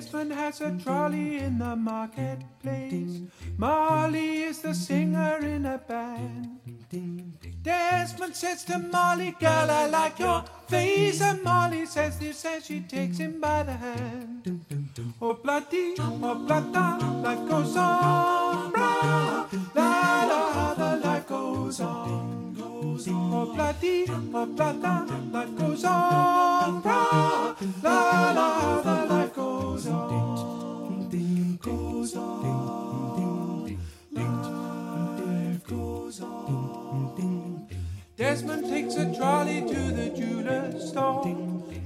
Desmond has a trolley in the marketplace. Molly is the singer in a band. Desmond says to Molly, Girl, I like your face. And Molly says this as she takes him by the hand. Oh, bloody, oh, blada, life goes on. Bra, la, la, the life goes on. Oh, bloody, oh, blada, life goes on. Bra, la, la, the Desmond takes a trolley to the jeweler's store,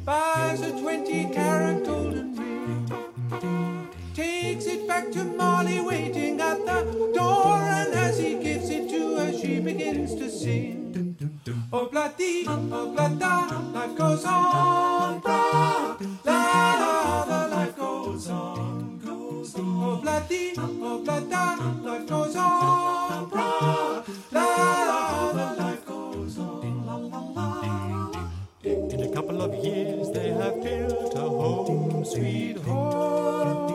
buys a 20 carat golden ring, takes it back to Molly waiting at the door, and as he gives it to her, she begins to sing. Oh, bloody, oh, blada, life goes on, bra, la, la, the life goes on, goes on. Oh, bloody, oh, blada, life goes on, bra, of years they have built a home, sweet home.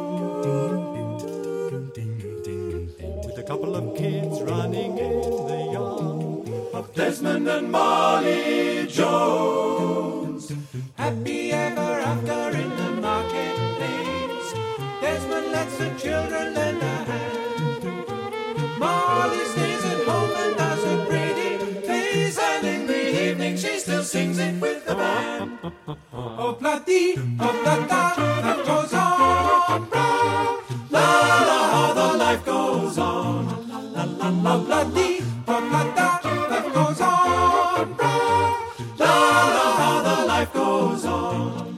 With a couple of kids running in the yard of Desmond and Molly Jones. Happy ever after in the marketplace. Desmond lets the children lend a hand. Molly stays at home and does a pretty face, and in the evening she still sings it Oh, bloody, oh, blada, life goes on. La, la, the life goes on. La, la, la, oh, blada, life goes on. La, la, the life goes on.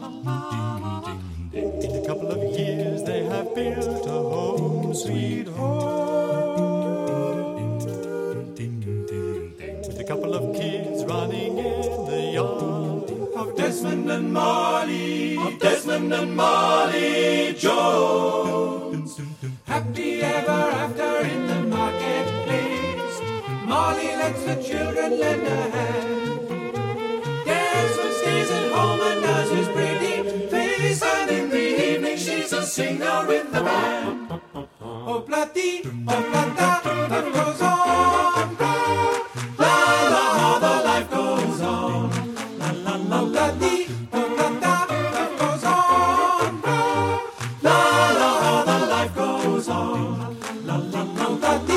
In a couple of years they have built a home, sweet home. With a couple of kids running in Molly, of Desmond and Molly Jones. Happy ever after in the marketplace. Molly lets the children lend a hand. Desmond stays at home and does his pretty face, and in the evening she's a singer in the band. Oh, bloody, oh, on. la la la la